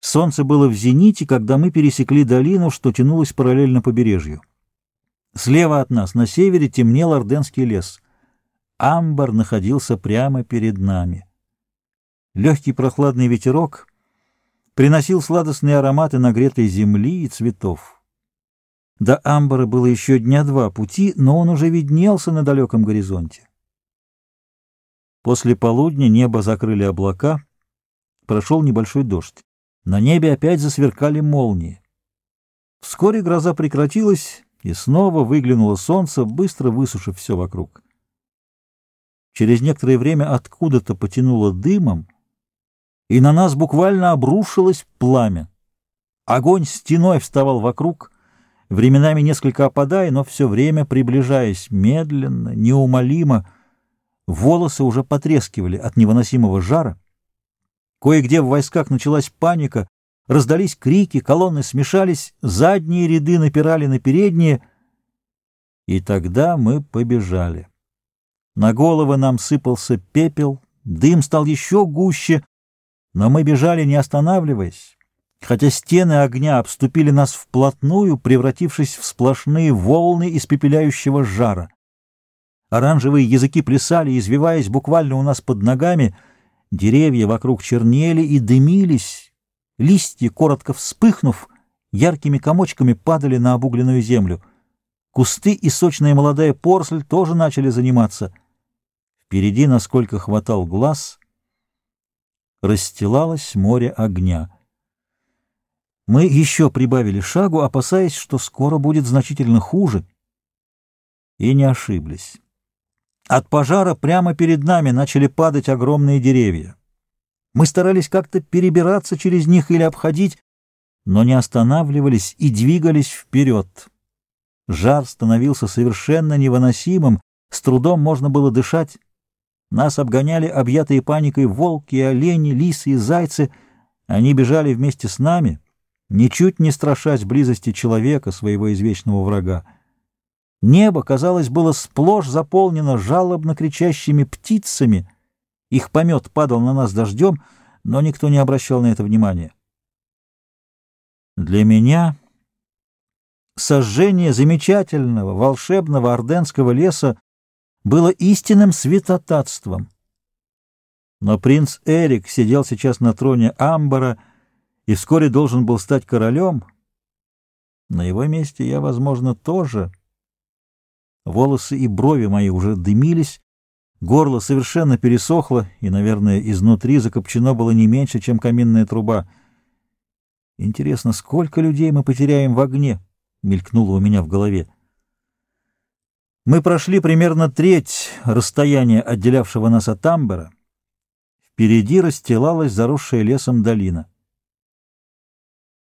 Солнце было в зените, когда мы пересекли долину, что тянулась параллельно побережью. Слева от нас, на севере, темнел Орденский лес. Амбар находился прямо перед нами. Легкий прохладный ветерок приносил сладостные ароматы нагретой земли и цветов. До Амбара было еще дня два пути, но он уже виднелся на далеком горизонте. После полудня небо закрыли облака, прошел небольшой дождь. На небе опять засверкали молнии. Вскоре гроза прекратилась, и снова выглянуло солнце, быстро высушив все вокруг. Через некоторое время откуда-то потянуло дымом, и на нас буквально обрушилось пламя. Огонь стеной вставал вокруг, временами несколько опадая, но все время приближаясь медленно, неумолимо. Волосы уже потрескивали от невыносимого жара, Кое-где в войсках началась паника, раздались крики, колонны смешались, задние ряды напирали на передние, и тогда мы побежали. На головы нам сыпался пепел, дым стал еще гуще, но мы бежали, не останавливаясь, хотя стены огня обступили нас вплотную, превратившись в сплошные волны испепеляющего жара. Оранжевые языки плясали, извиваясь буквально у нас под ногами — Деревья вокруг чернели и дымились, листья, коротко вспыхнув, яркими комочками падали на обугленную землю. Кусты и сочная молодая порсль тоже начали заниматься. Впереди, насколько хватал глаз, расстилалось море огня. Мы еще прибавили шагу, опасаясь, что скоро будет значительно хуже, и не ошиблись. От пожара прямо перед нами начали падать огромные деревья. Мы старались как-то перебираться через них или обходить, но не останавливались и двигались вперед. Жар становился совершенно невыносимым, с трудом можно было дышать. Нас обгоняли объятые паникой волки, олени, лисы и зайцы. Они бежали вместе с нами, ничуть не страшась близости человека, своего извечного врага. Небо, казалось, было сплошь заполнено жалобно кричащими птицами. Их помет падал на нас дождем, но никто не обращал на это внимания. Для меня сожжение замечательного, волшебного орденского леса было истинным святотатством. Но принц Эрик сидел сейчас на троне Амбара и вскоре должен был стать королем. На его месте я, возможно, тоже... Волосы и брови мои уже дымились, горло совершенно пересохло, и, наверное, изнутри закопчено было не меньше, чем каминная труба. Интересно, сколько людей мы потеряем в огне? Мелькнуло у меня в голове. Мы прошли примерно треть расстояния, отделявшего нас от Амбера. Впереди расстилалась заросшая лесом долина.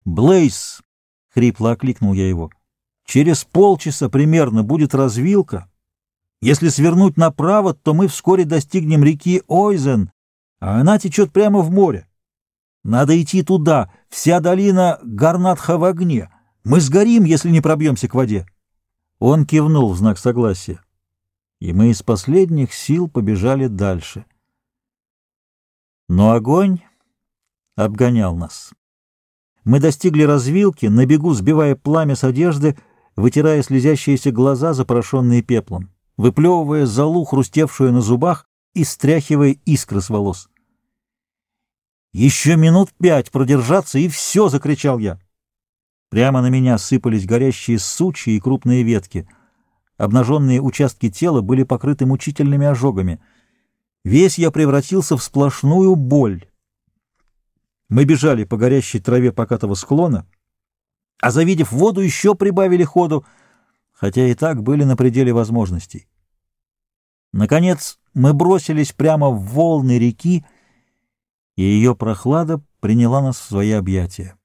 «Блейз!» — хрипло окликнул я его. Через полчаса примерно будет развилка. Если свернуть направо, то мы вскоре достигнем реки Ойзен, а она течет прямо в море. Надо идти туда, вся долина Гарнатха в огне. Мы сгорим, если не пробьемся к воде. Он кивнул в знак согласия, и мы из последних сил побежали дальше. Но огонь обгонял нас. Мы достигли развилки, на бегу сбивая пламя с одежды, вытирая слезящиеся глаза, запорошенные пеплом, выплевывая залу, хрустевшую на зубах, и стряхивая искры с волос. «Еще минут пять продержаться, и все!» — закричал я. Прямо на меня сыпались горящие сучья и крупные ветки. Обнаженные участки тела были покрыты мучительными ожогами. Весь я превратился в сплошную боль. Мы бежали по горящей траве покатого склона, а завидев воду, еще прибавили ходу, хотя и так были на пределе возможностей. Наконец мы бросились прямо в волны реки, и ее прохлада приняла нас в свои объятия.